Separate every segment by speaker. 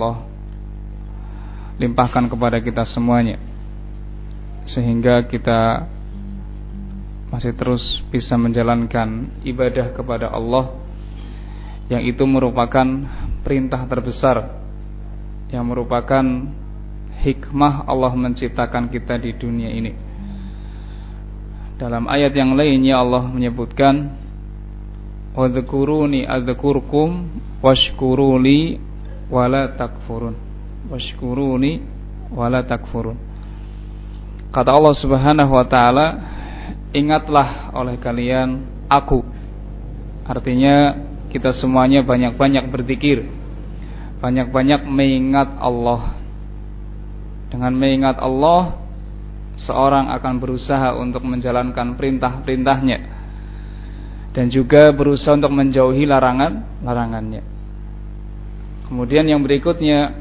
Speaker 1: Allah limpahkan kepada kita semuanya sehingga kita masih terus bisa menjalankan ibadah kepada Allah yang itu merupakan perintah terbesar yang merupakan hikmah Allah menciptakan kita di dunia ini. Dalam ayat yang lainnya Allah menyebutkan Wadhkuruni adzkurkum washkuruli wala takfurun. Washkuruni wala takfurun. Kata Allah Subhanahu wa taala, ingatlah oleh kalian aku. Artinya kita semuanya banyak-banyak berzikir. Banyak-banyak mengingat Allah. Dengan mengingat Allah, seorang akan berusaha untuk menjalankan perintah-perintahnya dan juga berusaha untuk menjauhi larangan-larangannya. Kemudian yang berikutnya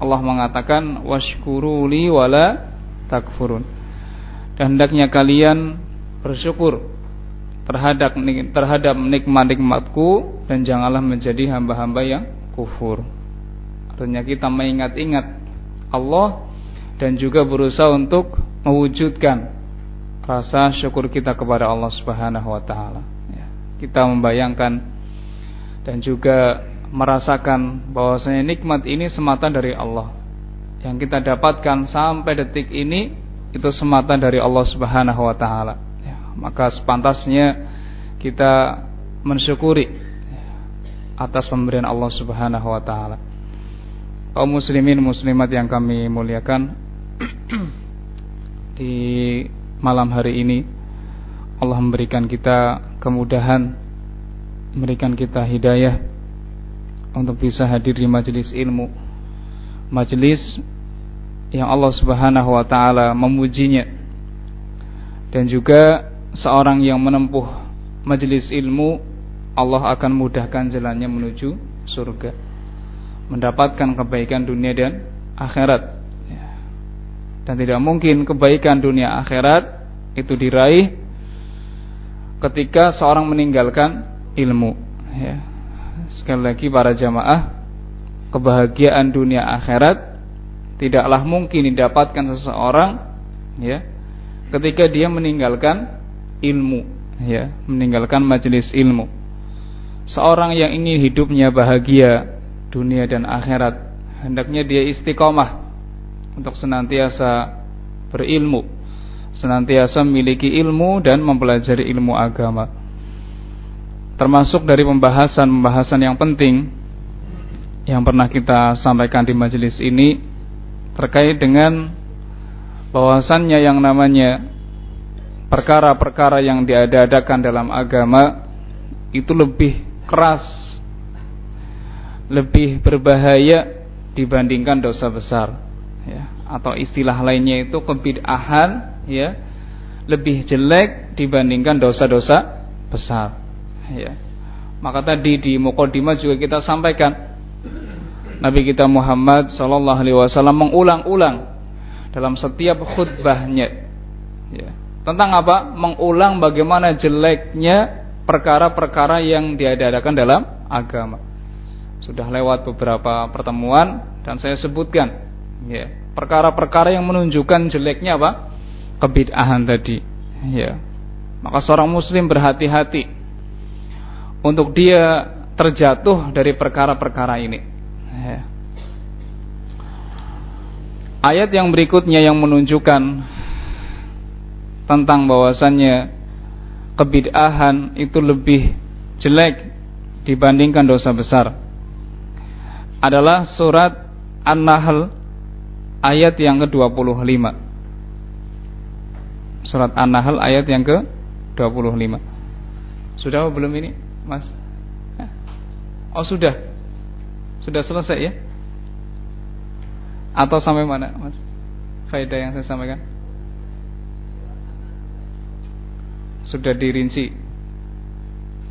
Speaker 1: Allah mengatakan washkuruli wala takfurun. Dan hendaknya kalian bersyukur terhadap terhadap nikmat-nikmatku dan janganlah menjadi hamba-hamba yang kufur. Artinya kita mengingat-ingat Allah dan juga berusaha untuk mewujudkan rasa syukur kita kepada Allah Subhanahu wa taala. Ya, kita membayangkan dan juga merasakan bahwasanya nikmat ini semata dari Allah. Yang kita dapatkan sampai detik ini itu semata dari Allah Subhanahu wa taala maka sepantasnya kita mensyukuri atas pemberian Allah Subhanahu wa taala. Kaum muslimin muslimat yang kami muliakan di malam hari ini Allah memberikan kita kemudahan memberikan kita hidayah untuk bisa hadir di majelis ilmu majelis yang Allah Subhanahu wa taala memujinya dan juga seorang yang menempuh majelis ilmu Allah akan mudahkan jalannya menuju surga mendapatkan kebaikan dunia dan akhirat ya. dan tidak mungkin kebaikan dunia akhirat itu diraih ketika seorang meninggalkan ilmu ya. Sekali lagi para jamaah kebahagiaan dunia akhirat tidaklah mungkin didapatkan seseorang ya ketika dia meninggalkan ilmu ya meninggalkan majelis ilmu. Seorang yang ingin hidupnya bahagia dunia dan akhirat hendaknya dia istiqomah untuk senantiasa berilmu senantiasa memiliki ilmu dan mempelajari ilmu agama termasuk dari pembahasan-pembahasan yang penting yang pernah kita sampaikan di majelis ini terkait dengan bahwasannya yang namanya perkara-perkara yang diadakan dalam agama itu lebih keras, lebih berbahaya dibandingkan dosa besar, ya. Atau istilah lainnya itu kebid'ahan, ya, lebih jelek dibandingkan dosa-dosa besar, ya. Maka tadi di mukadimah juga kita sampaikan Nabi kita Muhammad sallallahu alaihi wasallam mengulang-ulang dalam setiap khutbahnya ya tentang apa? Mengulang bagaimana jeleknya perkara-perkara yang diadakan dalam agama. Sudah lewat beberapa pertemuan dan saya sebutkan ya, perkara-perkara yang menunjukkan jeleknya apa? kebid'ahan tadi. Ya. Maka seorang muslim berhati-hati untuk dia terjatuh dari perkara-perkara ini. Ya. Ayat yang berikutnya yang menunjukkan tentang bahwasannya kebid'ahan itu lebih jelek dibandingkan dosa besar adalah surat An-Nahl ayat yang ke-25 surat An-Nahl ayat yang ke-25 sudah belum ini Mas Oh sudah sudah selesai ya atau sampai mana Mas faedah yang saya sampaikan Sudah dirinci?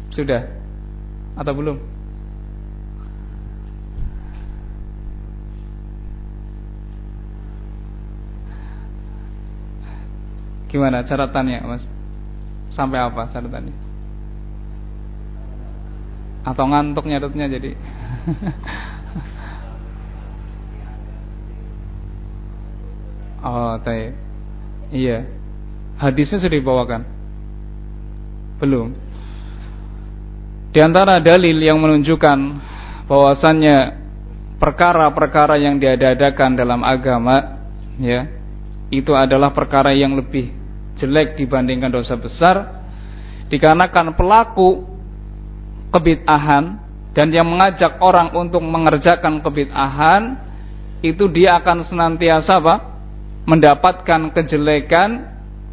Speaker 1: Sudah? Atau belum? Gimana catatannya mas? Sampai apa catatannya? atau ngantuk nyadutnya jadi. Oh tay iya. Hadisnya sudah dibawakan? Belum. Di antara dalil yang menunjukkan bahwasannya perkara-perkara yang diadakan dalam agama ya itu adalah perkara yang lebih jelek dibandingkan dosa besar dikarenakan pelaku kebid'ahan dan yang mengajak orang untuk mengerjakan kebid'ahan itu dia akan senantiasa apa? mendapatkan kejelekan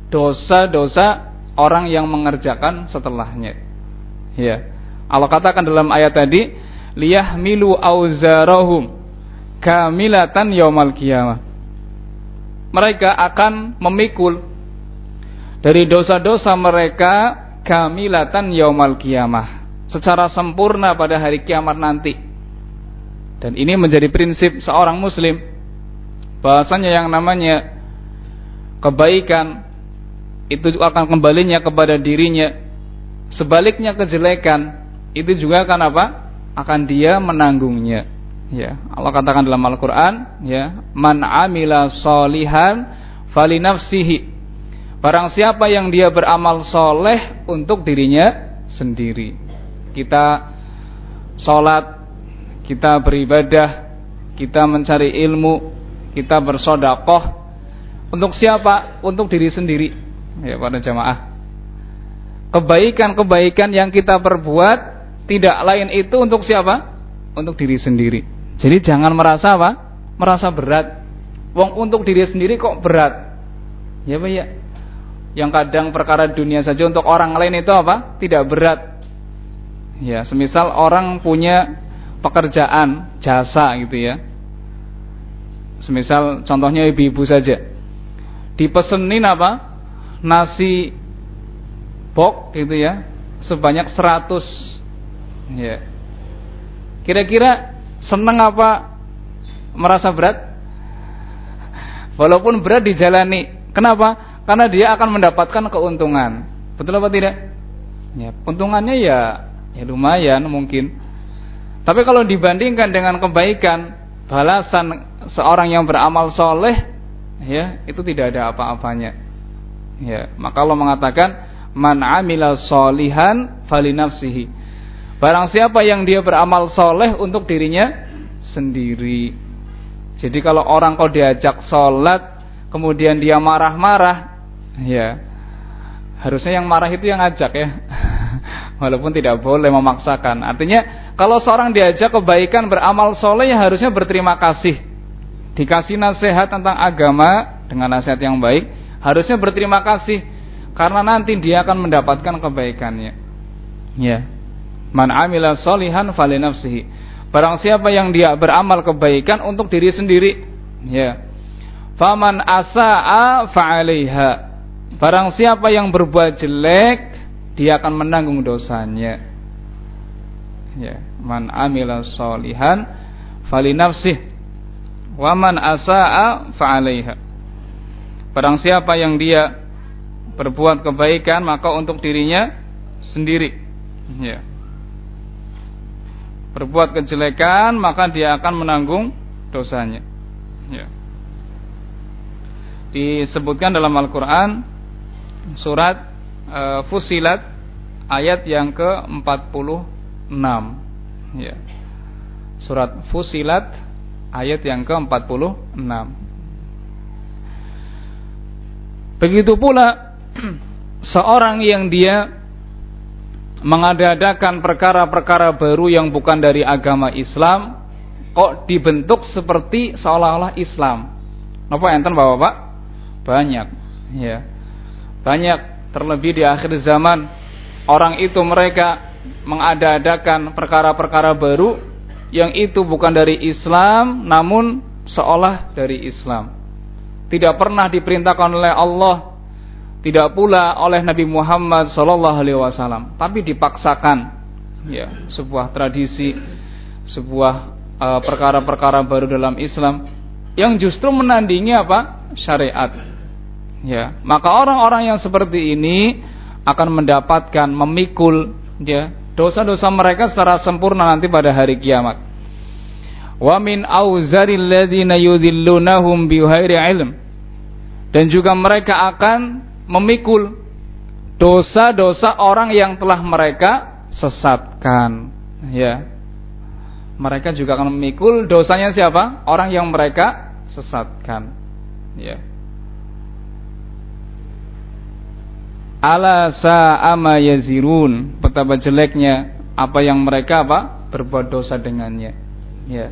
Speaker 1: dosa-dosa orang yang mengerjakan setelahnya. Ya. Allah katakan dalam ayat tadi, liyahmilu auzarahum kamilatan yaumal qiyamah. Mereka akan memikul dari dosa-dosa mereka kamilatan yaumal qiyamah secara sempurna pada hari kiamat nanti. Dan ini menjadi prinsip seorang muslim. Bahasanya yang namanya kebaikan itu akan kembalinya kepada dirinya. Sebaliknya kejelekan itu juga akan apa? Akan dia menanggungnya. Ya Allah katakan dalam Al-Qur'an ya man amila solihan fali nafsihi barang siapa yang dia beramal soleh untuk dirinya sendiri kita sholat kita beribadah kita mencari ilmu kita bersodakoh untuk siapa? Untuk diri sendiri. Ya, pada jamaah. Kebaikan-kebaikan yang kita perbuat tidak lain itu untuk siapa? Untuk diri sendiri. Jadi jangan merasa apa? Merasa berat. Wong untuk diri sendiri kok berat? Ya, Pak ya. Yang kadang perkara dunia saja untuk orang lain itu apa? Tidak berat. Ya, semisal orang punya pekerjaan jasa gitu ya Semisal contohnya ibu-ibu saja. Dipesenin apa? Nasi bok gitu ya. Sebanyak 100. Ya. Kira-kira senang apa merasa berat? Walaupun berat dijalani. Kenapa? Karena dia akan mendapatkan keuntungan. Betul apa tidak? Ya, untungannya ya ya lumayan mungkin. Tapi kalau dibandingkan dengan kebaikan, balasan seorang yang beramal soleh ya itu tidak ada apa-apanya. Ya maka Allah mengatakan man amila solihan falinafsihi. Barang siapa yang dia beramal soleh untuk dirinya sendiri. Jadi kalau orang kau diajak sholat kemudian dia marah-marah ya harusnya yang marah itu yang ajak ya walaupun tidak boleh memaksakan artinya kalau seorang diajak kebaikan beramal soleh ya harusnya berterima kasih dikasih nasihat tentang agama dengan nasihat yang baik, harusnya berterima kasih karena nanti dia akan mendapatkan kebaikannya. Ya. Man amila solihan fali nafsihi. Barang siapa yang dia beramal kebaikan untuk diri sendiri. Ya. Faman asa'a fa'alaiha. Barang siapa yang berbuat jelek, dia akan menanggung dosanya. Ya. Man amila solihan fali nafsihi Waman asa'a fa'alaiha. Barang siapa yang dia berbuat kebaikan maka untuk dirinya sendiri. Ya. Berbuat kejelekan maka dia akan menanggung dosanya. Ya. Disebutkan dalam Al-Qur'an surat e, Fusilat ayat yang ke-46. Ya. Surat Fusilat ayat yang ke-46. Begitu pula seorang yang dia mengadakan perkara-perkara baru yang bukan dari agama Islam kok dibentuk seperti seolah-olah Islam. Napa enten Bapak-bapak? Banyak, ya. Banyak terlebih di akhir zaman orang itu mereka mengadakan perkara-perkara baru yang itu bukan dari Islam namun seolah dari Islam. Tidak pernah diperintahkan oleh Allah, tidak pula oleh Nabi Muhammad wasallam, tapi dipaksakan. Ya, sebuah tradisi, sebuah uh, perkara-perkara uh, baru dalam Islam yang justru menandingi apa? syariat. Ya, maka orang-orang yang seperti ini akan mendapatkan memikul ya dosa-dosa mereka secara sempurna nanti pada hari kiamat. Wa min auzaril ladzina yudhillunahum ilm. dan juga mereka akan memikul dosa-dosa orang yang telah mereka sesatkan. Ya. Mereka juga akan memikul dosanya siapa? Orang yang mereka sesatkan. Ya ala sa'ama yazirun betapa jeleknya apa yang mereka apa berbuat dosa dengannya ya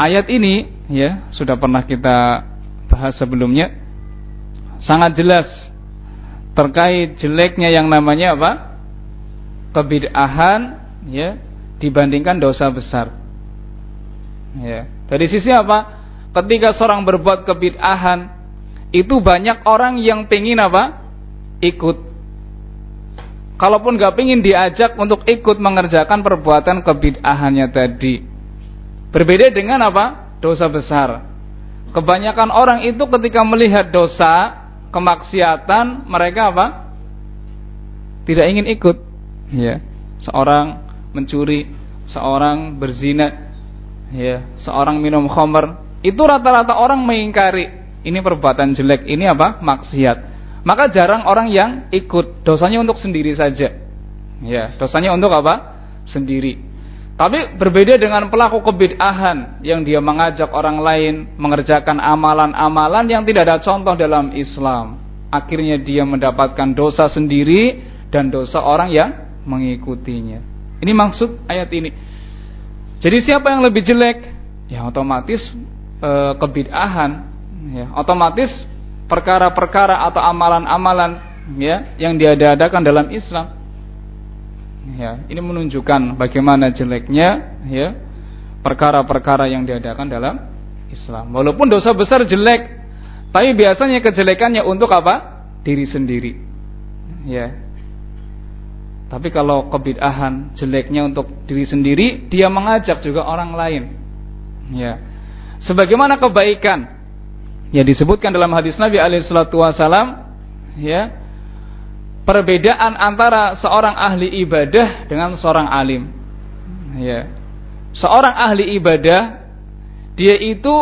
Speaker 1: ayat ini ya sudah pernah kita bahas sebelumnya sangat jelas terkait jeleknya yang namanya apa? kebid'ahan ya dibandingkan dosa besar. Ya. Dari sisi apa? Ketika seorang berbuat kebid'ahan itu banyak orang yang pengin apa? Ikut. Kalaupun gak pingin diajak untuk ikut mengerjakan perbuatan kebid'ahannya tadi. Berbeda dengan apa? Dosa besar. Kebanyakan orang itu ketika melihat dosa kemaksiatan mereka apa? Tidak ingin ikut. Ya. Seorang mencuri, seorang berzina, ya, seorang minum khamr, itu rata-rata orang mengingkari ini perbuatan jelek, ini apa? maksiat. Maka jarang orang yang ikut, dosanya untuk sendiri saja. Ya, dosanya untuk apa? Sendiri. Tapi berbeda dengan pelaku kebid'ahan yang dia mengajak orang lain mengerjakan amalan-amalan yang tidak ada contoh dalam Islam. Akhirnya dia mendapatkan dosa sendiri dan dosa orang yang mengikutinya. Ini maksud ayat ini. Jadi siapa yang lebih jelek? Ya otomatis e, kebid'ahan, ya otomatis perkara-perkara atau amalan-amalan ya yang diadakan dalam Islam. Ya ini menunjukkan bagaimana jeleknya ya perkara-perkara yang diadakan dalam Islam. Walaupun dosa besar jelek tapi biasanya kejelekannya untuk apa? Diri sendiri. Ya. Tapi kalau kebid'ahan jeleknya untuk diri sendiri dia mengajak juga orang lain. Ya. Sebagaimana kebaikan ya disebutkan dalam hadis Nabi alaihi wasallam ya perbedaan antara seorang ahli ibadah dengan seorang alim. Ya. Seorang ahli ibadah dia itu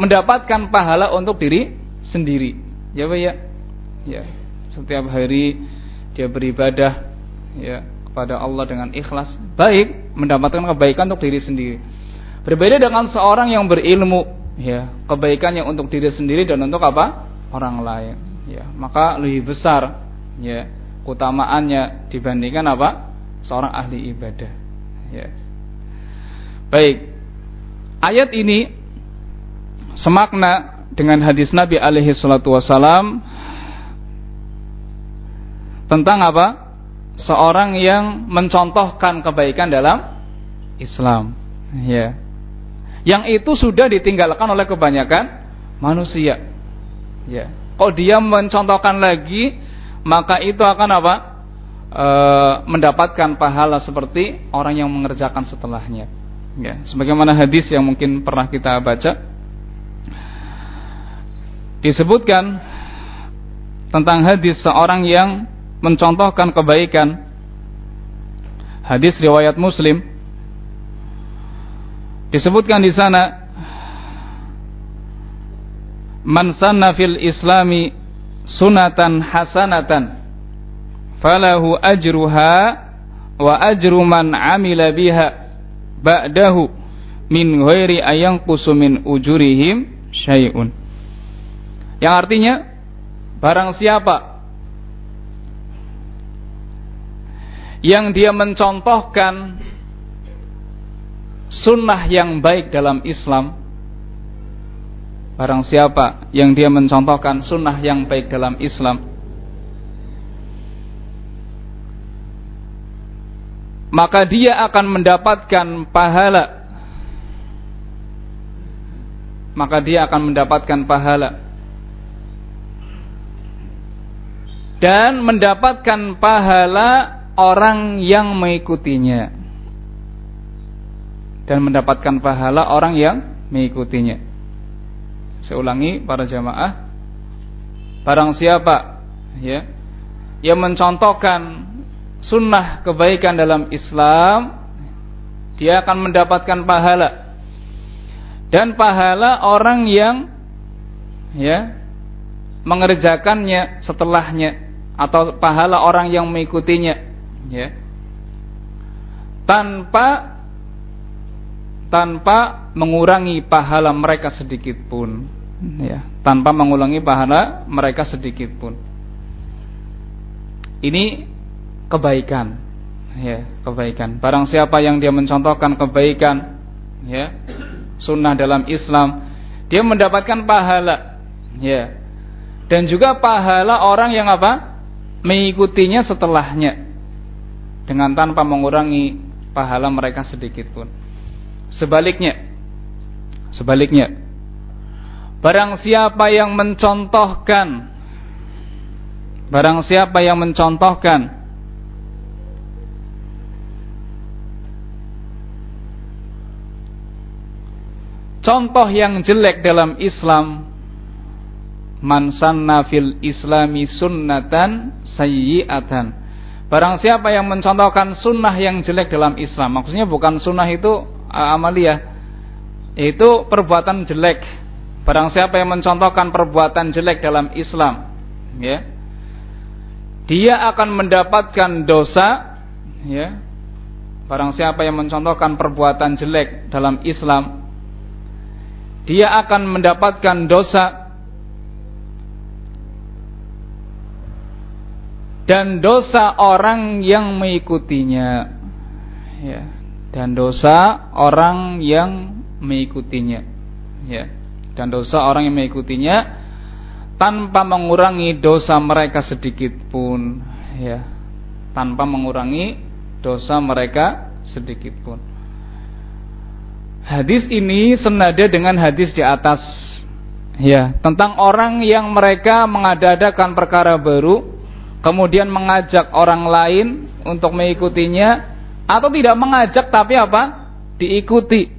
Speaker 1: mendapatkan pahala untuk diri sendiri. Ya, Pak ya. Ya. Setiap hari dia beribadah ya kepada Allah dengan ikhlas, baik mendapatkan kebaikan untuk diri sendiri. Berbeda dengan seorang yang berilmu, ya, kebaikannya untuk diri sendiri dan untuk apa? orang lain. Ya, maka lebih besar ya utamaannya dibandingkan apa? Seorang ahli ibadah. Ya. Baik. Ayat ini semakna dengan hadis Nabi alaihi salatu wasalam tentang apa? Seorang yang mencontohkan kebaikan dalam Islam. Ya yang itu sudah ditinggalkan oleh kebanyakan manusia ya kok dia mencontohkan lagi maka itu akan apa? E, mendapatkan pahala seperti orang yang mengerjakan setelahnya. Ya, sebagaimana hadis yang mungkin pernah kita baca disebutkan tentang hadis seorang yang mencontohkan kebaikan. Hadis riwayat Muslim disebutkan di sana man sanna fil islami sunatan hasanatan falahu ajruha wa ajru man amila biha ba'dahu min ghairi ayanqusu min ujurihim syai'un. Yang artinya barang siapa yang dia mencontohkan sunnah yang baik dalam Islam Barang siapa yang dia mencontohkan sunnah yang baik dalam Islam Maka dia akan mendapatkan pahala. Maka dia akan mendapatkan pahala. Dan mendapatkan pahala orang yang mengikutinya Dan mendapatkan pahala orang yang mengikutinya saya ulangi para jamaah. Barang siapa ya yang mencontohkan sunnah kebaikan dalam Islam, dia akan mendapatkan pahala. Dan pahala orang yang ya mengerjakannya setelahnya atau pahala orang yang mengikutinya ya tanpa tanpa mengurangi pahala mereka sedikit pun. Ya tanpa mengulangi pahala mereka sedikit pun. Ini kebaikan. Ya kebaikan. Barang siapa yang dia mencontohkan kebaikan ya sunnah dalam Islam dia mendapatkan pahala. Ya. Dan juga pahala orang yang apa? Mengikutinya setelahnya. Dengan tanpa mengurangi pahala mereka sedikit pun Sebaliknya, sebaliknya, barang siapa yang mencontohkan, barang siapa yang mencontohkan contoh yang jelek dalam Islam man sanna fil islami sunnatan sayyi'atan. Barang siapa yang mencontohkan sunnah yang jelek dalam Islam maksudnya bukan sunnah itu amaliyah itu perbuatan jelek. Barang siapa yang mencontohkan perbuatan jelek dalam Islam, ya, dia akan mendapatkan dosa, ya. Barang siapa yang mencontohkan perbuatan jelek dalam Islam, dia akan mendapatkan dosa dan dosa orang yang mengikutinya. Ya dan dosa orang yang mengikutinya. Ya. Dan dosa orang yang mengikutinya tanpa mengurangi dosa mereka sedikit pun. Ya. Tanpa mengurangi dosa mereka sedikit pun. Hadis ini senada dengan hadis di atas. Ya. Tentang orang yang mereka mengadakan perkara baru kemudian mengajak orang lain untuk mengikutinya atau tidak mengajak tapi apa? Diikuti.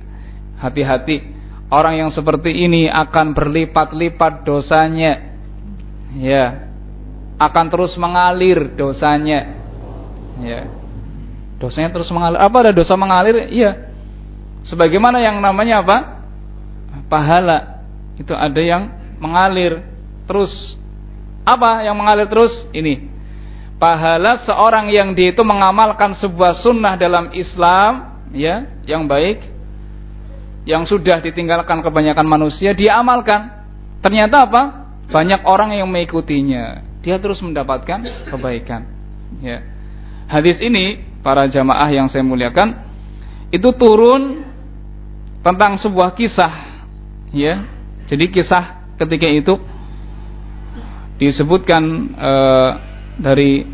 Speaker 1: Hati-hati. Orang yang seperti ini akan berlipat-lipat dosanya. Ya. Akan terus mengalir dosanya. Ya. Dosanya terus mengalir. Apa ada dosa mengalir? Iya. Sebagaimana yang namanya apa? Pahala. Itu ada yang mengalir terus. Apa yang mengalir terus? Ini pahala seorang yang dia itu mengamalkan sebuah sunnah dalam Islam ya yang baik yang sudah ditinggalkan kebanyakan manusia dia amalkan. Ternyata apa? Banyak orang yang mengikutinya. Dia terus mendapatkan kebaikan ya. Hadis ini para jamaah yang saya muliakan itu turun tentang sebuah kisah ya. Jadi kisah ketika itu disebutkan uh, dari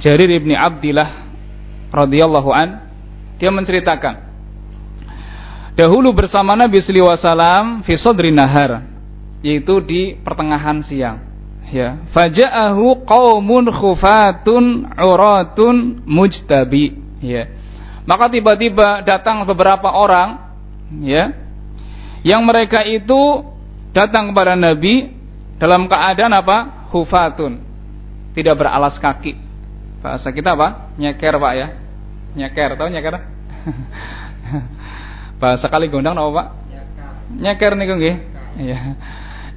Speaker 1: Jarir ibni Abdillah radhiyallahu an dia menceritakan dahulu bersama Nabi sallallahu alaihi wasallam fi sadri nahar yaitu di pertengahan siang ya faja'ahu qaumun khufatun uratun mujtabi ya maka tiba-tiba datang beberapa orang ya yang mereka itu datang kepada Nabi dalam keadaan apa? Hufatun tidak beralas kaki. Bahasa kita apa? Nyeker pak ya. Nyeker, tahu nyeker? Bahasa kali gondang apa pak? Nyeker nih nggih. Iya.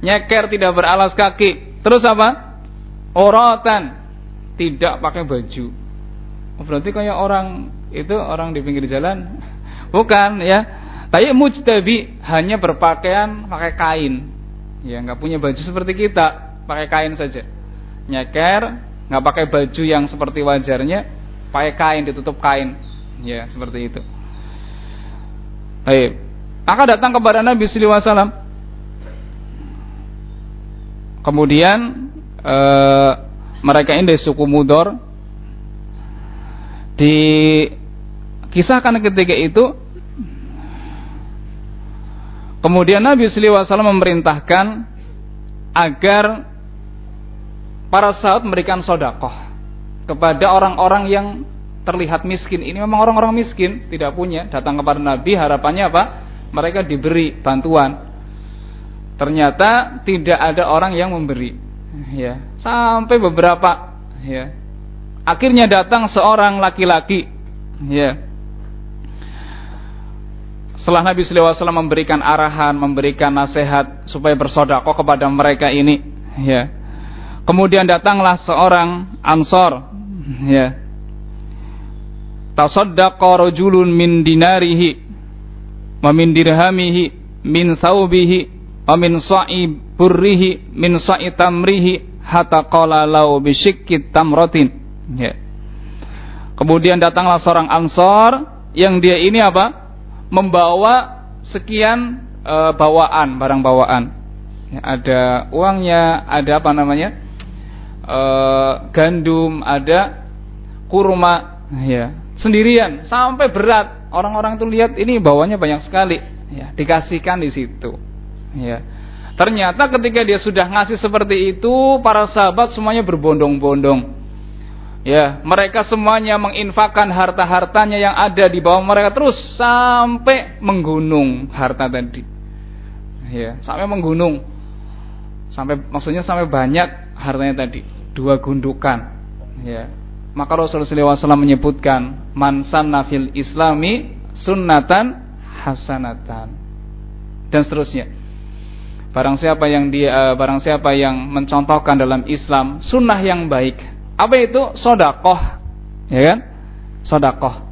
Speaker 1: Nyeker tidak beralas kaki. Terus apa? Orotan tidak pakai baju. Oh, berarti kayak orang itu orang di pinggir jalan bukan ya. Tapi mujtabi hanya berpakaian pakai kain. Ya, nggak punya baju seperti kita, pakai kain saja nyeker nggak pakai baju yang seperti wajarnya pakai kain ditutup kain ya seperti itu Baik. Maka datang kepada Nabi sallallahu alaihi wasallam. Kemudian e, mereka ini dari suku Mudor dikisahkan ketika itu kemudian Nabi sallallahu alaihi wasallam memerintahkan agar para sahabat memberikan sodakoh kepada orang-orang yang terlihat miskin. Ini memang orang-orang miskin, tidak punya. Datang kepada Nabi, harapannya apa? Mereka diberi bantuan. Ternyata tidak ada orang yang memberi. Ya, sampai beberapa ya. Akhirnya datang seorang laki-laki ya. Setelah Nabi SAW memberikan arahan, memberikan nasihat supaya bersodakoh kepada mereka ini, ya kemudian datanglah seorang ansor ya. Tasaddaqa rajulun min dinarihi wa min dirhamihi min thawbihi wa min sa'i burrihi min sa'i tamrihi hatta qala lau bisyikki tamratin ya. Kemudian datanglah seorang ansor yang dia ini apa? Membawa sekian e, bawaan barang bawaan. Ya, ada uangnya ada apa namanya e, gandum ada kurma ya. Sendirian sampai berat. Orang-orang itu lihat ini bawahnya banyak sekali ya. Dikasihkan di situ ya. Ternyata ketika dia sudah ngasih seperti itu para sahabat semuanya berbondong-bondong ya. Mereka semuanya menginfakkan harta-hartanya yang ada di bawah mereka terus sampai menggunung harta tadi ya. Sampai menggunung. Sampai maksudnya sampai banyak hartanya tadi dua gundukan ya maka Rasulullah SAW menyebutkan man sanna fil islami sunnatan hasanatan dan seterusnya. Barang siapa yang dia uh, barang siapa yang mencontohkan dalam Islam sunnah yang baik. Apa itu? Sodakoh, ya kan? Sodakoh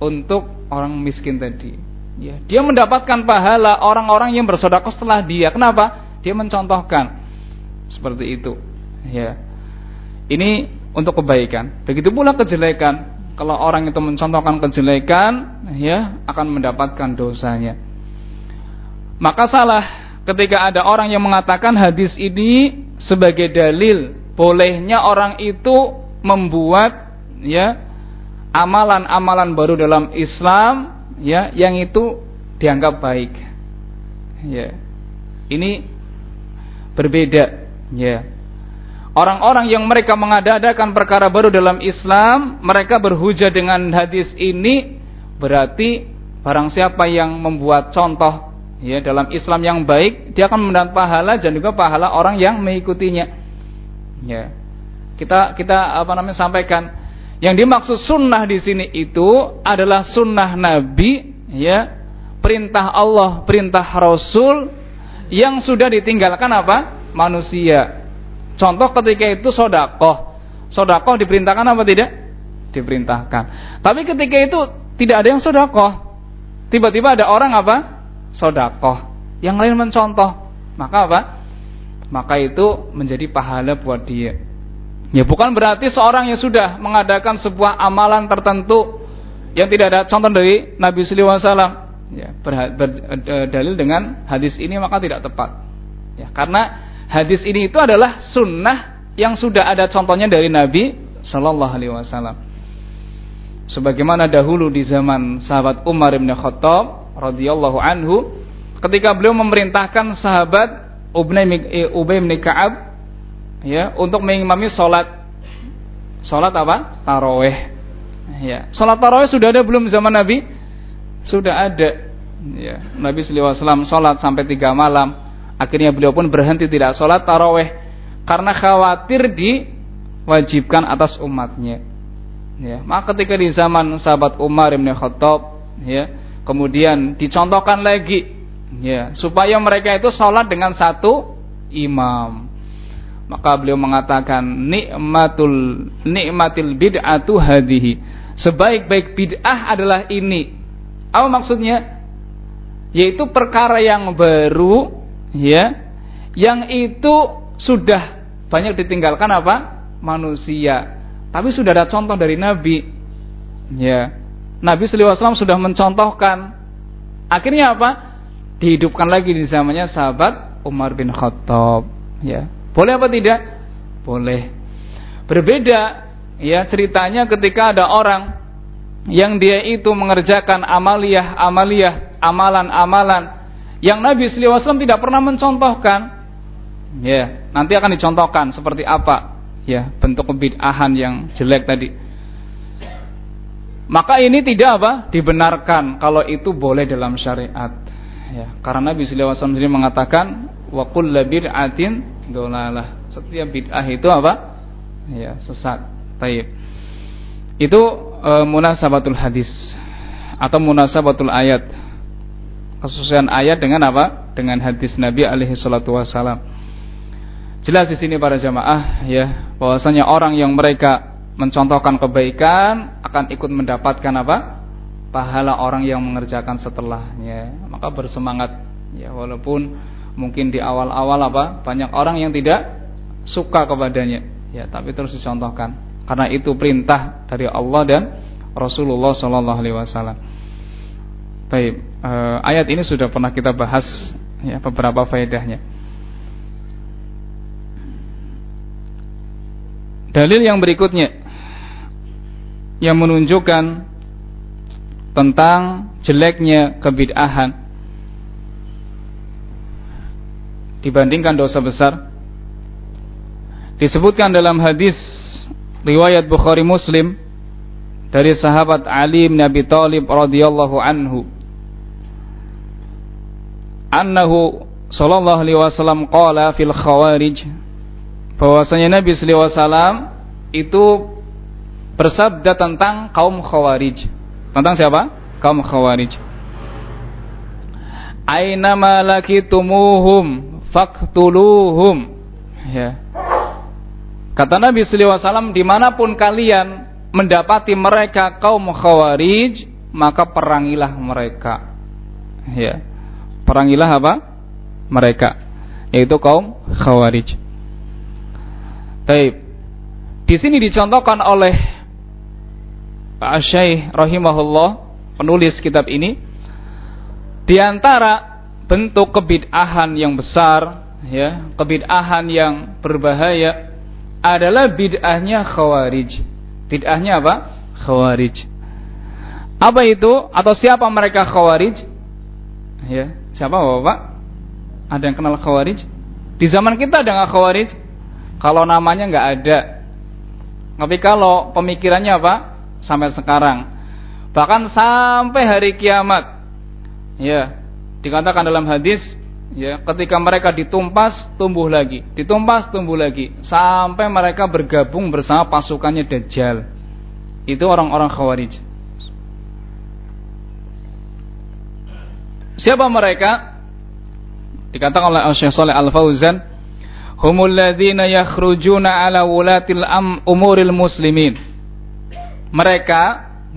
Speaker 1: untuk orang miskin tadi. Ya, dia mendapatkan pahala orang-orang yang bersodakoh setelah dia. Kenapa? Dia mencontohkan seperti itu. Ya, ini untuk kebaikan. Begitu pula kejelekan. Kalau orang itu mencontohkan kejelekan, ya akan mendapatkan dosanya. Maka salah ketika ada orang yang mengatakan hadis ini sebagai dalil bolehnya orang itu membuat ya amalan-amalan baru dalam Islam ya yang itu dianggap baik. Ya. Ini berbeda ya Orang-orang yang mereka mengadakan perkara baru dalam Islam, mereka berhujah dengan hadis ini, berarti barang siapa yang membuat contoh ya dalam Islam yang baik, dia akan mendapat pahala dan juga pahala orang yang mengikutinya. Ya. Kita kita apa namanya sampaikan yang dimaksud sunnah di sini itu adalah sunnah Nabi, ya, perintah Allah, perintah Rasul yang sudah ditinggalkan apa? Manusia Contoh ketika itu sodakoh. Sodakoh diperintahkan apa tidak? Diperintahkan. Tapi ketika itu tidak ada yang sodakoh. Tiba-tiba ada orang apa? Sodakoh. Yang lain mencontoh. Maka apa? Maka itu menjadi pahala buat dia. Ya bukan berarti seorang yang sudah mengadakan sebuah amalan tertentu yang tidak ada contoh dari Nabi Wasallam ya berdalil dengan hadis ini maka tidak tepat ya karena hadis ini itu adalah sunnah yang sudah ada contohnya dari Nabi Shallallahu Alaihi Wasallam. Sebagaimana dahulu di zaman sahabat Umar bin Khattab radhiyallahu anhu, ketika beliau memerintahkan sahabat Ubay bin Ka'ab ya untuk mengimami sholat. Sholat apa? Taraweh ya sholat taraweh sudah ada belum zaman Nabi? Sudah ada. Ya Nabi Sallallahu Alaihi Wasallam sholat sampai tiga malam Akhirnya beliau pun berhenti tidak sholat taraweh karena khawatir diwajibkan atas umatnya. Ya, maka ketika di zaman sahabat Umar bin Khattab, ya, kemudian dicontohkan lagi, ya, supaya mereka itu sholat dengan satu imam. Maka beliau mengatakan nikmatul nikmatil bid'atu hadihi. Sebaik-baik bid'ah adalah ini. Apa maksudnya? Yaitu perkara yang baru ya. Yang itu sudah banyak ditinggalkan apa? Manusia. Tapi sudah ada contoh dari Nabi. Ya. Nabi SAW sudah mencontohkan. Akhirnya apa? Dihidupkan lagi di zamannya sahabat Umar bin Khattab. Ya. Boleh apa tidak? Boleh. Berbeda ya ceritanya ketika ada orang yang dia itu mengerjakan amaliyah amaliyah amalan-amalan yang Nabi SAW tidak pernah mencontohkan. Ya nanti akan dicontohkan seperti apa ya bentuk kebid'ahan yang jelek tadi. Maka ini tidak apa dibenarkan kalau itu boleh dalam syariat. Ya karena Nabi SAW sendiri mengatakan wa kullu bid'atin dolalah. Setiap bid'ah itu apa? Ya sesat. Taib. Itu e, munasabatul hadis atau munasabatul ayat kesusahan ayat dengan apa? Dengan hadis Nabi alaihi salatu wasalam. Jelas di sini para jamaah ya bahwasanya orang yang mereka mencontohkan kebaikan akan ikut mendapatkan apa? pahala orang yang mengerjakan setelahnya. Maka bersemangat ya walaupun mungkin di awal-awal apa? banyak orang yang tidak suka kepadanya ya tapi terus dicontohkan karena itu perintah dari Allah dan Rasulullah sallallahu alaihi wasallam. Baik, eh, ayat ini sudah pernah kita bahas ya beberapa faedahnya. Dalil yang berikutnya yang menunjukkan tentang jeleknya kebid'ahan dibandingkan dosa besar disebutkan dalam hadis riwayat Bukhari Muslim dari sahabat Ali bin Abi Thalib radhiyallahu anhu annahu sallallahu alaihi wasallam qala fil khawarij bahwasanya Nabi sallallahu alaihi wasallam itu bersabda tentang kaum khawarij. Tentang siapa? Kaum khawarij. Aina malakitumuhum faktuluhum. Ya. Kata Nabi sallallahu alaihi wasallam di mana pun kalian mendapati mereka kaum khawarij maka perangilah mereka. Ya. Perangilah apa? Mereka yaitu kaum khawarij. Baik. Di sini dicontohkan oleh Pak Syekh rahimahullah penulis kitab ini di antara bentuk kebid'ahan yang besar ya, kebid'ahan yang berbahaya adalah bid'ahnya khawarij. Bid'ahnya apa? Khawarij. Apa itu atau siapa mereka khawarij? Ya, siapa Bapak? Ada yang kenal khawarij? Di zaman kita ada nggak khawarij? Kalau namanya nggak ada, tapi kalau pemikirannya apa? Sampai sekarang. Bahkan sampai hari kiamat. Ya, dikatakan dalam hadis ya, ketika mereka ditumpas tumbuh lagi, ditumpas tumbuh lagi sampai mereka bergabung bersama pasukannya Dajjal. Itu orang-orang Khawarij. Siapa mereka? Dikatakan oleh Syekh Saleh Al-Fauzan humul ladzina yakhrujuna ala wulatil am umuril muslimin. Mereka,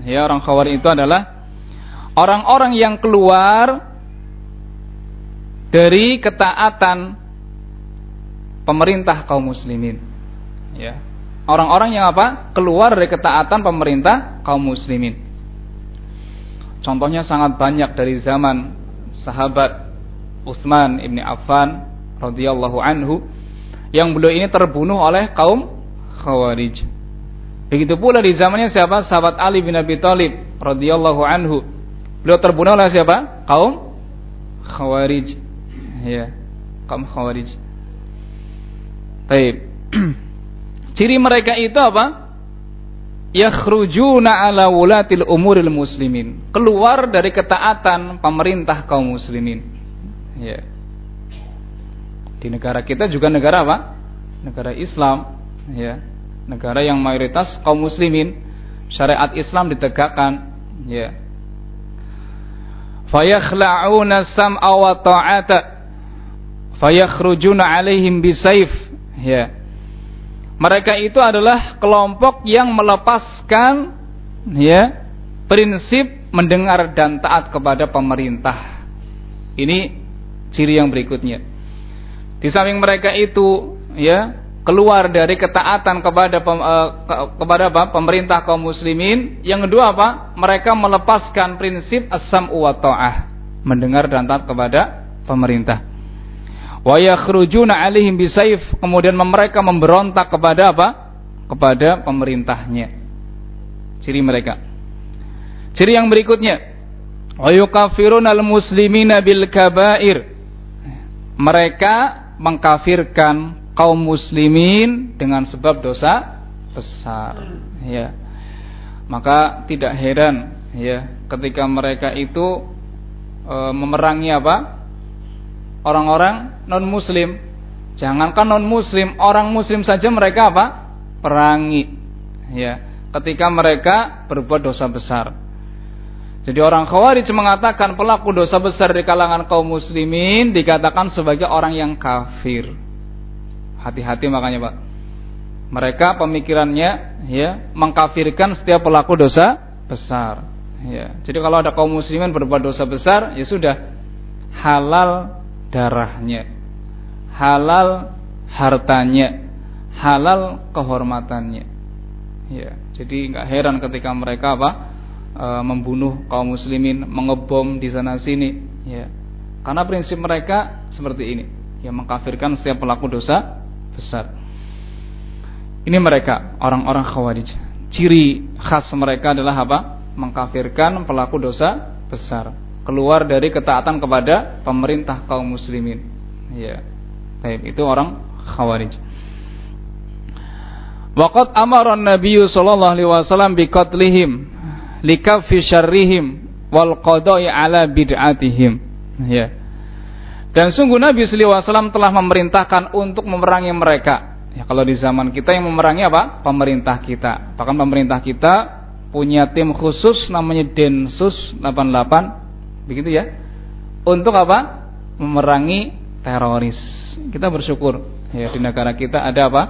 Speaker 1: ya orang Khawarij itu adalah orang-orang yang keluar dari ketaatan pemerintah kaum muslimin. Ya. Orang-orang yang apa? Keluar dari ketaatan pemerintah kaum muslimin. Contohnya sangat banyak dari zaman sahabat Utsman ibni Affan radhiyallahu anhu yang beliau ini terbunuh oleh kaum Khawarij. Begitu pula di zamannya siapa? Sahabat Ali bin Abi Thalib radhiyallahu anhu. Beliau terbunuh oleh siapa? Kaum Khawarij. Ya, kaum Khawarij. Baik. Ciri mereka itu apa? Yakhrujuna ala wulatil umuril muslimin. Keluar dari ketaatan pemerintah kaum muslimin. Ya. Di negara kita juga negara apa? Negara Islam, ya. Negara yang mayoritas kaum muslimin, syariat Islam ditegakkan, ya. Fayakhla'una sam'a wa ta'ata fayakhrujuna 'alaihim bisayf, ya. Mereka itu adalah kelompok yang melepaskan ya prinsip mendengar dan taat kepada pemerintah. Ini ciri yang berikutnya. Di samping mereka itu ya keluar dari ketaatan kepada pem, uh, ke, kepada apa? pemerintah kaum muslimin. Yang kedua apa? Mereka melepaskan prinsip as-sam'u wa ta'ah, mendengar dan taat kepada pemerintah. Wa yakhrujuna 'alaihim bisayf, kemudian mereka memberontak kepada apa? kepada pemerintahnya. Ciri mereka. Ciri yang berikutnya, wa yukafiruna al-muslimina bil kaba'ir. Mereka mengkafirkan kaum muslimin dengan sebab dosa besar ya maka tidak heran ya ketika mereka itu e, memerangi apa orang-orang non muslim jangankan non muslim orang muslim saja mereka apa perangi ya ketika mereka berbuat dosa besar jadi orang Khawarij mengatakan pelaku dosa besar di kalangan kaum muslimin dikatakan sebagai orang yang kafir. Hati-hati makanya Pak. Mereka pemikirannya ya mengkafirkan setiap pelaku dosa besar. Ya. Jadi kalau ada kaum muslimin berbuat dosa besar, ya sudah halal darahnya, halal hartanya, halal kehormatannya. Ya. Jadi nggak heran ketika mereka apa e, membunuh kaum muslimin, mengebom di sana sini. Ya. Karena prinsip mereka seperti ini yang mengkafirkan setiap pelaku dosa besar. Ini mereka orang-orang khawarij. Ciri khas mereka adalah apa? Mengkafirkan pelaku dosa besar. Keluar dari ketaatan kepada pemerintah kaum muslimin. Ya. Baik, itu orang khawarij. Waqat amara Nabi sallallahu alaihi wasallam bi qatlihim likaffi syarrihim wal qada'i ala bid'atihim. Ya. Dan sungguh Nabi SAW telah memerintahkan untuk memerangi mereka. Ya, kalau di zaman kita yang memerangi apa? Pemerintah kita. Bahkan pemerintah kita punya tim khusus namanya Densus 88. Begitu ya. Untuk apa? Memerangi teroris. Kita bersyukur ya di negara kita ada apa?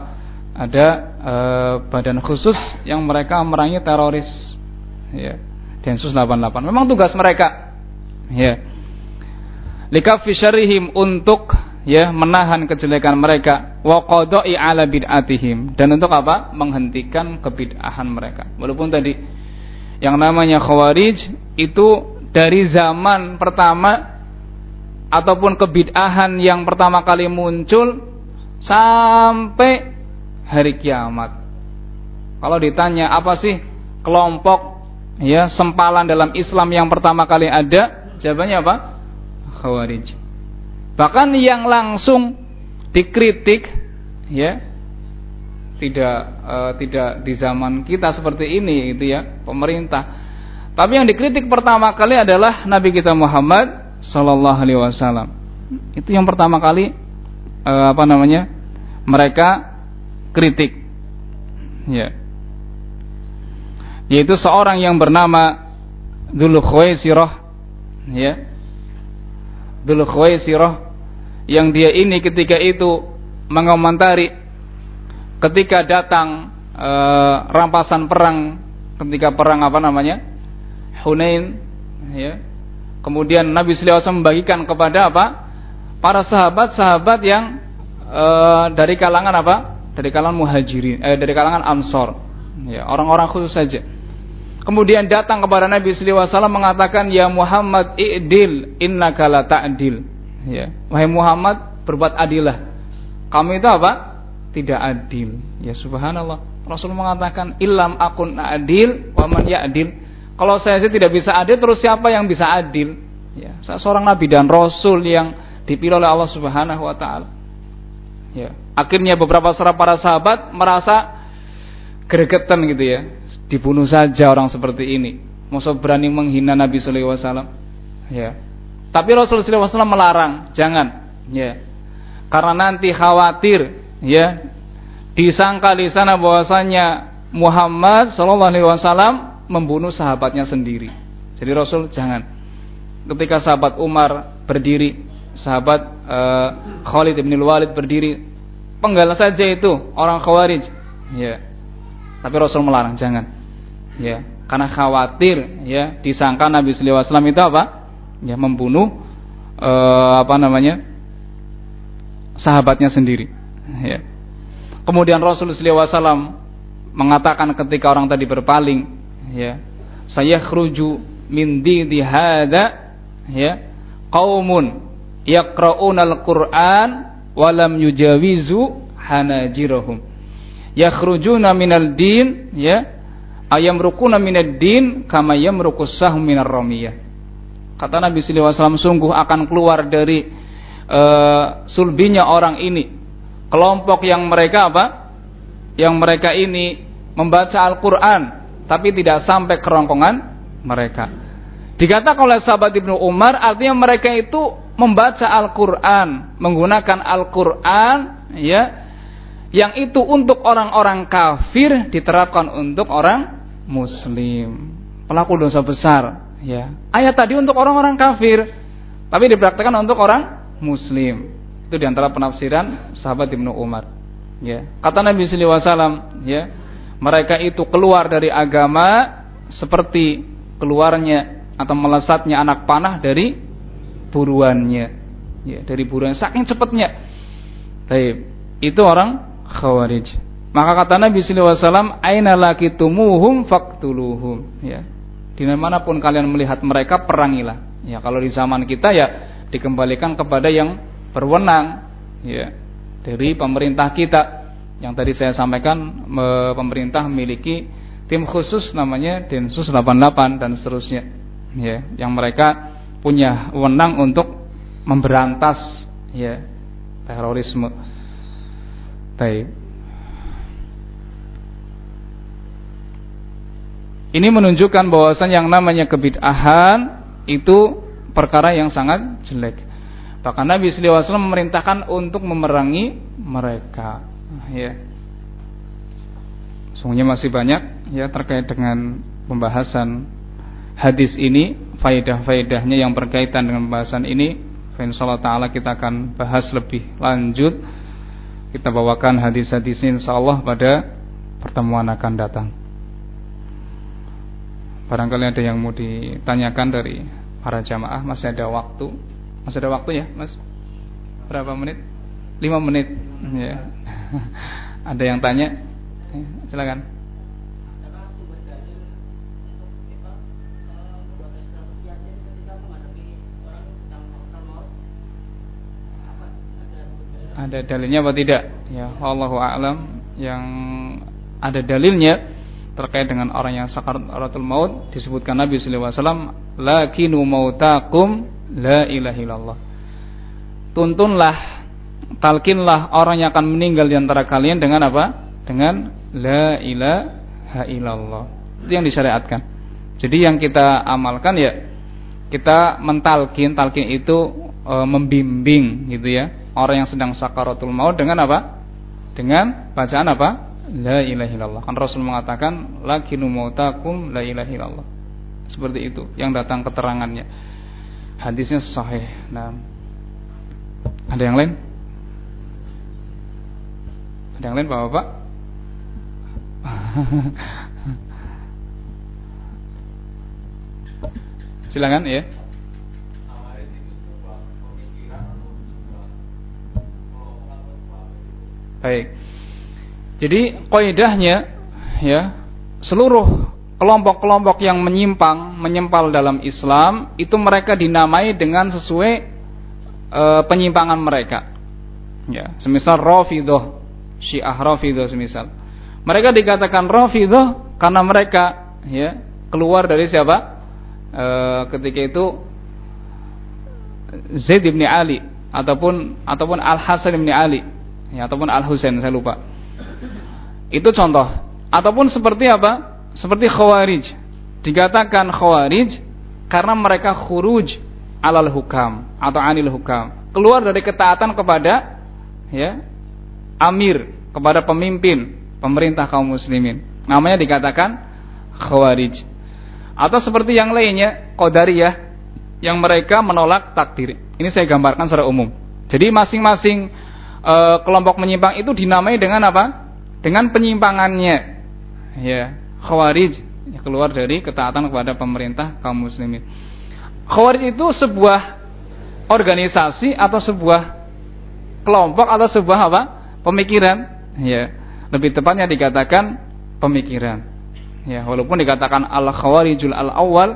Speaker 1: Ada e, badan khusus yang mereka memerangi teroris. Ya. Densus 88. Memang tugas mereka. Ya likafi syarihim untuk ya menahan kejelekan mereka wa qada'i ala bid'atihim dan untuk apa? menghentikan kebid'ahan mereka. Walaupun tadi yang namanya khawarij itu dari zaman pertama ataupun kebid'ahan yang pertama kali muncul sampai hari kiamat. Kalau ditanya apa sih kelompok ya sempalan dalam Islam yang pertama kali ada? Jawabannya apa? Khawarij. Bahkan yang langsung dikritik ya tidak uh, tidak di zaman kita seperti ini itu ya pemerintah. Tapi yang dikritik pertama kali adalah Nabi kita Muhammad Sallallahu Alaihi Wasallam. Itu yang pertama kali uh, apa namanya mereka kritik, ya. Yaitu seorang yang bernama Dulu Khuwaisirah, ya Dhul yang dia ini ketika itu mengomentari ketika datang e, rampasan perang ketika perang apa namanya Hunain ya kemudian Nabi alaihi membagikan kepada apa para sahabat-sahabat yang e, dari kalangan apa dari kalangan muhajirin eh, dari kalangan ansor ya orang-orang khusus saja Kemudian datang kepada Nabi wasallam mengatakan, "Ya Muhammad, i'dil innaka la ta'dil." Ya, wahai Muhammad, berbuat adilah. Kamu itu apa? Tidak adil. Ya subhanallah. Rasul mengatakan, "Illam akun adil wa man ya'dil." Kalau saya sih tidak bisa adil, terus siapa yang bisa adil? Ya, saya seorang nabi dan rasul yang dipilih oleh Allah Subhanahu wa taala. Ya, akhirnya beberapa para sahabat merasa gregetan gitu ya dibunuh saja orang seperti ini. Masa berani menghina Nabi sallallahu alaihi wasallam? Ya. Tapi Rasulullah sallallahu alaihi wasallam melarang, jangan, ya. Karena nanti khawatir, ya, disangka di sana bahwasanya Muhammad sallallahu alaihi wasallam membunuh sahabatnya sendiri. Jadi Rasul jangan. Ketika sahabat Umar berdiri, sahabat uh, Khalid bin Walid berdiri, penggal saja itu orang Khawarij. Ya. Tapi Rasul melarang, jangan ya karena khawatir ya disangka Nabi sallallahu alaihi wasallam itu apa ya membunuh e, apa namanya sahabatnya sendiri ya kemudian Rasulullah sallallahu alaihi wasallam mengatakan ketika orang tadi berpaling ya. Saya khruju min di hada ya. Qaumun yaqra'unal Qur'an walam yujawizu hanajirahum. Yakhrujuna minal din ya. Ayam rukuna minad din kama yamrukus sahum minar ramiyah. Kata Nabi sallallahu alaihi wasallam sungguh akan keluar dari uh, sulbinya orang ini. Kelompok yang mereka apa? Yang mereka ini membaca Al-Qur'an tapi tidak sampai kerongkongan mereka. Dikatakan oleh sahabat Ibnu Umar artinya mereka itu membaca Al-Qur'an, menggunakan Al-Qur'an ya yang itu untuk orang-orang kafir diterapkan untuk orang muslim. Pelaku dosa besar ya. Ayat tadi untuk orang-orang kafir tapi dipraktekkan untuk orang muslim. Itu di antara penafsiran sahabat Ibnu Umar Ya, kata Nabi sallallahu alaihi wasallam, ya, mereka itu keluar dari agama seperti keluarnya atau melesatnya anak panah dari buruannya. Ya, dari buruan saking cepatnya. Baik, itu orang Khawarij. Maka kata Nabi sallallahu alaihi wasallam, "Aina lakitumuhum faqtuluhum." Ya. Di pun kalian melihat mereka perangilah. Ya, kalau di zaman kita ya dikembalikan kepada yang berwenang ya dari pemerintah kita. Yang tadi saya sampaikan pemerintah memiliki tim khusus namanya Densus 88 dan seterusnya. Ya, yang mereka punya wewenang untuk memberantas ya terorisme. Baik. Ini menunjukkan bahwasan yang namanya kebid'ahan itu perkara yang sangat jelek. Bahkan Nabi SAW memerintahkan untuk memerangi mereka. Ya. Sungguhnya masih banyak ya terkait dengan pembahasan hadis ini, faidah-faidahnya yang berkaitan dengan pembahasan ini. Insyaallah taala kita akan bahas lebih lanjut. Kita bawakan hadis-hadis insyaallah pada pertemuan akan datang. Barangkali ada yang mau ditanyakan dari para jamaah Masih ada waktu Masih ada waktu ya mas Berapa menit? 5 menit. Ya. Ada yang tanya? Silakan. Ada dalilnya apa tidak? Ya, Allahu a'lam. Yang ada dalilnya terkait dengan orang yang sakaratul maut disebutkan Nabi sallallahu alaihi wasallam lakinu mautakum la ilaha illallah. Tuntunlah talkinlah orang yang akan meninggal di antara kalian dengan apa dengan la ilaha illallah itu yang disyariatkan jadi yang kita amalkan ya kita mentalkin talkin itu e, membimbing gitu ya orang yang sedang sakaratul maut dengan apa dengan bacaan apa la ilaha illallah. Kan Rasul mengatakan lakinu mautakum la ilaha illallah. Seperti itu yang datang keterangannya. Hadisnya sahih. Nah, ada yang lain? Ada yang lain Bapak-bapak? Silakan ya. Baik. Jadi kaidahnya ya, seluruh kelompok-kelompok yang menyimpang, menyempal dalam Islam itu mereka dinamai dengan sesuai e, penyimpangan mereka. Ya, semisal Rafidhah, Syiah Rafidhah semisal. Mereka dikatakan Rafidhah karena mereka ya keluar dari siapa? E, ketika itu Zaid bin Ali ataupun ataupun Al Hasan bin Ali ya ataupun Al Husain saya lupa itu contoh. Ataupun seperti apa? Seperti khawarij. Dikatakan khawarij karena mereka khuruj alal hukam atau anil hukam. Keluar dari ketaatan kepada ya amir, kepada pemimpin, pemerintah kaum muslimin. Namanya dikatakan khawarij. Atau seperti yang lainnya, qadariyah yang mereka menolak takdir. Ini saya gambarkan secara umum. Jadi masing-masing e, kelompok menyimpang itu dinamai dengan apa? dengan penyimpangannya ya khawarij keluar dari ketaatan kepada pemerintah kaum muslimin khawarij itu sebuah organisasi atau sebuah kelompok atau sebuah apa pemikiran ya lebih tepatnya dikatakan pemikiran ya walaupun dikatakan al khawarijul al awal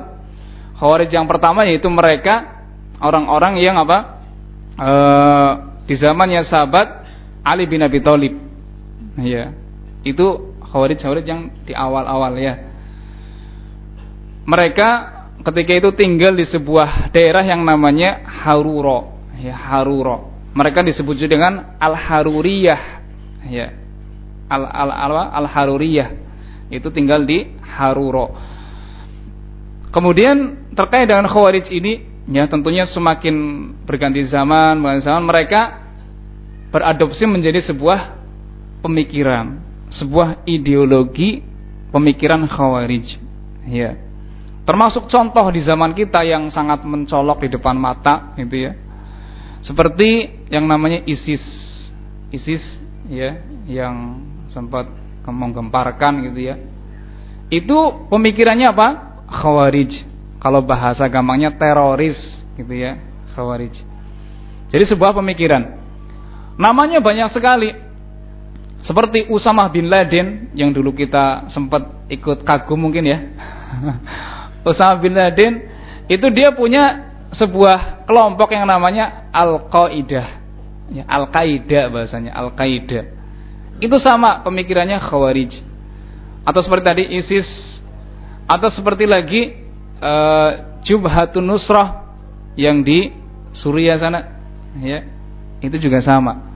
Speaker 1: khawarij yang pertama yaitu mereka orang-orang yang apa e, di zamannya sahabat Ali bin Abi Thalib Ya. Itu khawarij-khawarij yang di awal-awal ya. Mereka ketika itu tinggal di sebuah daerah yang namanya Haruro, ya Haruro. Mereka disebut juga dengan Al-Haruriyah, ya. Al al al, al Haruriyah. Itu tinggal di Haruro. Kemudian terkait dengan khawarij ini, ya tentunya semakin berganti zaman, berganti zaman mereka beradopsi menjadi sebuah pemikiran, sebuah ideologi pemikiran khawarij. Ya. Termasuk contoh di zaman kita yang sangat mencolok di depan mata gitu ya. Seperti yang namanya ISIS. ISIS ya, yang sempat menggemparkan gitu ya. Itu pemikirannya apa? Khawarij. Kalau bahasa gampangnya teroris gitu ya, Khawarij. Jadi sebuah pemikiran. Namanya banyak sekali. Seperti Usamah bin Laden yang dulu kita sempat ikut kagum mungkin ya. Usamah bin Laden itu dia punya sebuah kelompok yang namanya Al-Qaidah. Ya, Al-Qaeda bahasanya, Al-Qaeda. Itu sama pemikirannya Khawarij. Atau seperti tadi ISIS atau seperti lagi uh, Jubhatun Nusrah yang di Suriah sana, ya. Itu juga sama.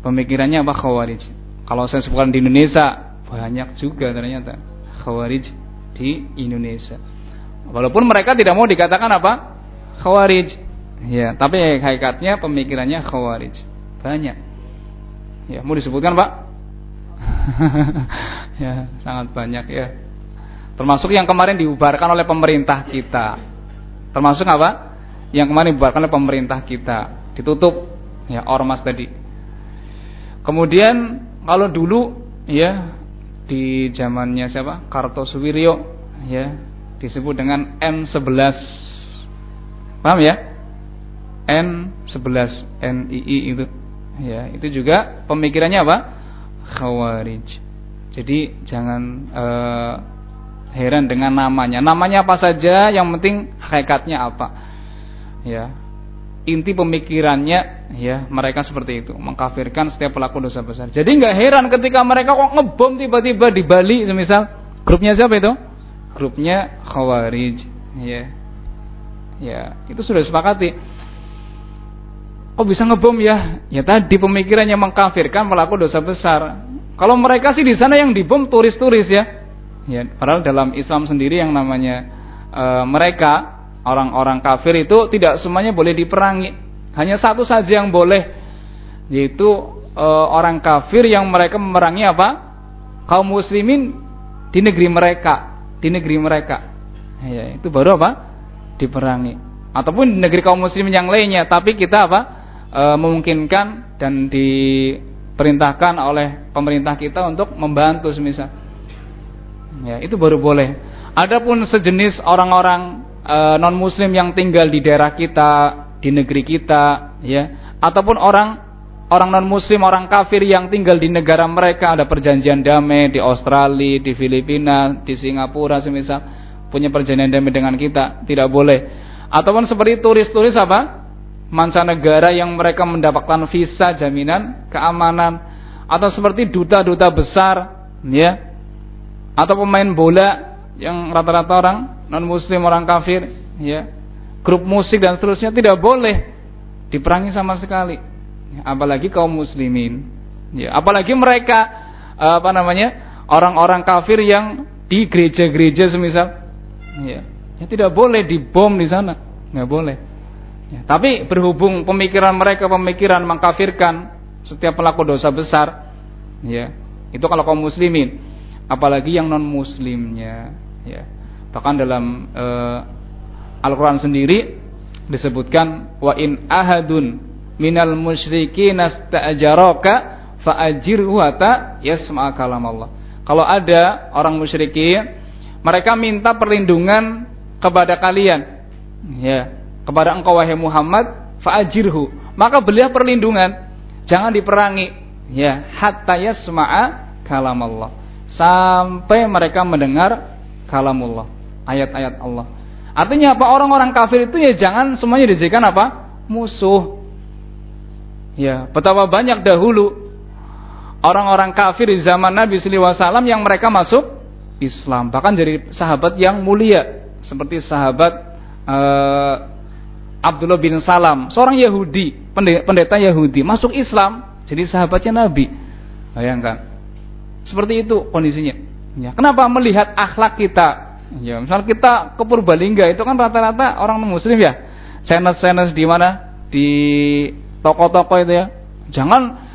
Speaker 1: Pemikirannya apa Khawarij. Kalau saya sebutkan di Indonesia banyak juga ternyata Khawarij di Indonesia. Walaupun mereka tidak mau dikatakan apa? Khawarij Ya, tapi hakikatnya pemikirannya khawarij. Banyak. Ya, mau disebutkan, Pak? ya, sangat banyak ya. Termasuk yang kemarin diubarkan oleh pemerintah kita. Termasuk apa? Yang kemarin diubarkan oleh pemerintah kita. Ditutup ya ormas tadi. Kemudian kalau dulu ya di zamannya siapa? Kartosuwiryo ya disebut dengan M11. Paham ya? N11 NII itu. Ya itu juga pemikirannya apa? Khawarij. Jadi jangan uh, heran dengan namanya. Namanya apa saja yang penting hakikatnya apa. Ya inti pemikirannya ya mereka seperti itu. Mengkafirkan setiap pelaku dosa besar. Jadi nggak heran ketika mereka kok ngebom tiba-tiba di Bali semisal. Grupnya siapa itu? Grupnya khawarij. Ya. Ya itu sudah sepakati kok bisa ngebom ya? Ya tadi pemikirannya mengkafirkan pelaku dosa besar. Kalau mereka sih di sana yang dibom turis-turis ya. Ya, padahal dalam Islam sendiri yang namanya e, mereka orang-orang kafir itu tidak semuanya boleh diperangi. Hanya satu saja yang boleh yaitu e, orang kafir yang mereka memerangi apa? kaum muslimin di negeri mereka, di negeri mereka. Ya, itu baru apa? diperangi. Ataupun di negeri kaum muslimin yang lainnya, tapi kita apa? E, memungkinkan dan diperintahkan oleh pemerintah kita untuk membantu semisal. Ya, itu baru boleh. Adapun sejenis orang-orang e, non muslim yang tinggal di daerah kita, di negeri kita, ya, ataupun orang orang non muslim, orang kafir yang tinggal di negara mereka ada perjanjian damai di Australia, di Filipina, di Singapura semisal punya perjanjian damai dengan kita, tidak boleh. Ataupun seperti turis-turis apa? Mancanegara yang mereka mendapatkan visa jaminan keamanan atau seperti duta-duta besar ya atau pemain bola yang rata-rata orang non muslim orang kafir ya grup musik dan seterusnya tidak boleh diperangi sama sekali apalagi kaum muslimin ya apalagi mereka apa namanya orang-orang kafir yang di gereja-gereja semisal ya ya tidak boleh dibom di sana nggak boleh Ya, tapi berhubung pemikiran mereka pemikiran mengkafirkan setiap pelaku dosa besar, ya itu kalau kaum muslimin, apalagi yang non muslimnya, ya bahkan dalam uh, Al-Quran sendiri disebutkan wa in ahadun minal musyrikin asta'jaraka fa'ajirhu hatta yasma kalam Allah. Kalau ada orang musyrikin mereka minta perlindungan kepada kalian ya kepada engkau wahai Muhammad fa'ajirhu. Maka beliau perlindungan. Jangan diperangi. Ya hatta yasma'a kalam Allah sampai mereka mendengar kalamullah. Ayat-ayat Allah. Artinya apa? Orang-orang kafir itu ya jangan semuanya dijadikan apa? Musuh. Ya betapa banyak dahulu orang-orang kafir di zaman Nabi wasallam yang mereka masuk Islam. Bahkan jadi sahabat yang mulia. Seperti sahabat uh, Abdullah bin Salam, seorang Yahudi, pendeta Yahudi, masuk Islam, jadi sahabatnya Nabi. Bayangkan. Seperti itu kondisinya. Ya, kenapa melihat akhlak kita? Ya, misal kita ke Purbalingga itu kan rata-rata orang muslim ya. Senes-senes di mana? Di toko-toko itu ya. Jangan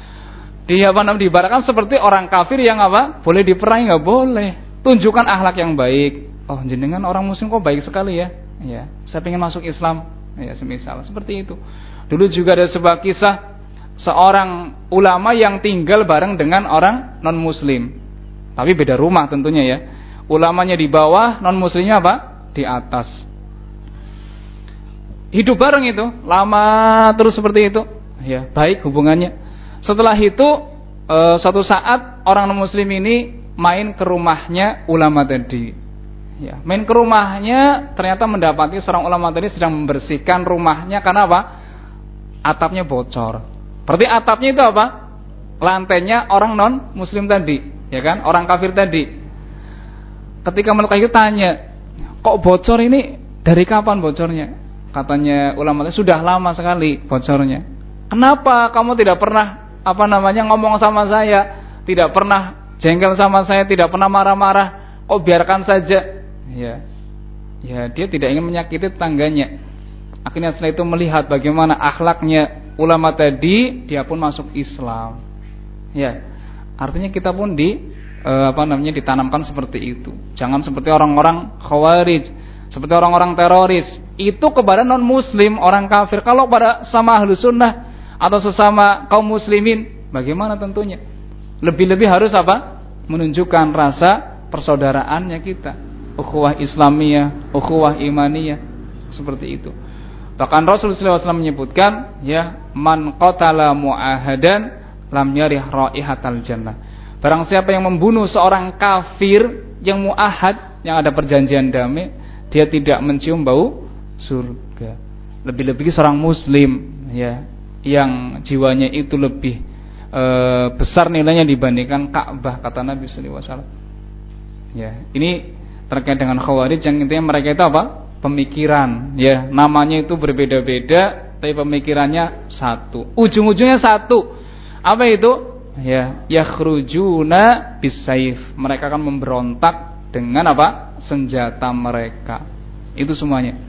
Speaker 1: di apa namanya diibaratkan seperti orang kafir yang apa? Boleh diperangi nggak boleh. Tunjukkan akhlak yang baik. Oh, jenengan orang muslim kok baik sekali ya. Ya, saya ingin masuk Islam ya semisal seperti itu dulu juga ada sebuah kisah seorang ulama yang tinggal bareng dengan orang non muslim. Tapi beda rumah tentunya ya. Ulamanya di bawah, non muslimnya apa? Di atas. Hidup bareng itu, lama terus seperti itu. Ya, baik hubungannya. Setelah itu e, suatu saat orang non muslim ini main ke rumahnya ulama tadi. Ya, main ke rumahnya ternyata mendapati seorang ulama tadi sedang membersihkan rumahnya karena apa? Atapnya bocor. Berarti atapnya itu apa? Lantainya orang non muslim tadi, ya kan? Orang kafir tadi. Ketika melukai itu tanya, kok bocor ini dari kapan bocornya? Katanya ulama itu sudah lama sekali bocornya. Kenapa kamu tidak pernah apa namanya ngomong sama saya, tidak pernah jengkel sama saya, tidak pernah marah-marah, kok biarkan saja? Ya. Ya, dia tidak ingin menyakiti tetangganya. Akhirnya setelah itu melihat bagaimana akhlaknya ulama tadi dia pun masuk Islam. Ya. Artinya kita pun di eh, apa namanya ditanamkan seperti itu. Jangan seperti orang-orang khawarij, seperti orang-orang teroris. Itu kepada non muslim, orang kafir. Kalau pada sama ahlu sunnah atau sesama kaum muslimin, bagaimana tentunya? Lebih-lebih harus apa? Menunjukkan rasa persaudaraannya kita. Ukhuwah Islamiyah, ukhuwah imaniyah, seperti itu. Bahkan Rasulullah SAW menyebutkan ya man qatala muahadan lam yarih raihatal jannah. Barang siapa yang membunuh seorang kafir yang muahad yang ada perjanjian damai, dia tidak mencium bau surga. Lebih-lebih seorang muslim ya yang jiwanya itu lebih e, besar nilainya dibandingkan Ka'bah kata Nabi sallallahu alaihi wasallam. Ya, ini terkait dengan khawarij yang intinya mereka itu apa? pemikiran. Ya namanya itu berbeda-beda tapi pemikirannya satu. Ujung-ujungnya satu. Apa itu? Ya yakhrujuna bisaif mereka akan memberontak dengan apa? Senjata mereka. Itu semuanya.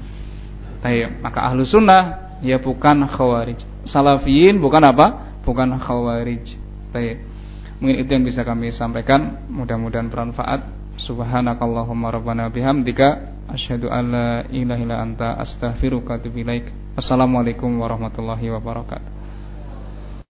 Speaker 1: Tayyip. maka ahlu sunnah ya bukan khawarij. Salafiyin bukan apa? Bukan khawarij. Tayyip. mungkin itu yang bisa kami sampaikan. Mudah-mudahan bermanfaat subhanakallahumma rabbana bihamdika asyhadu an la ilaha illa anta astaghfiruka wa atubu ilaik. Assalamualaikum warahmatullahi wabarakatuh.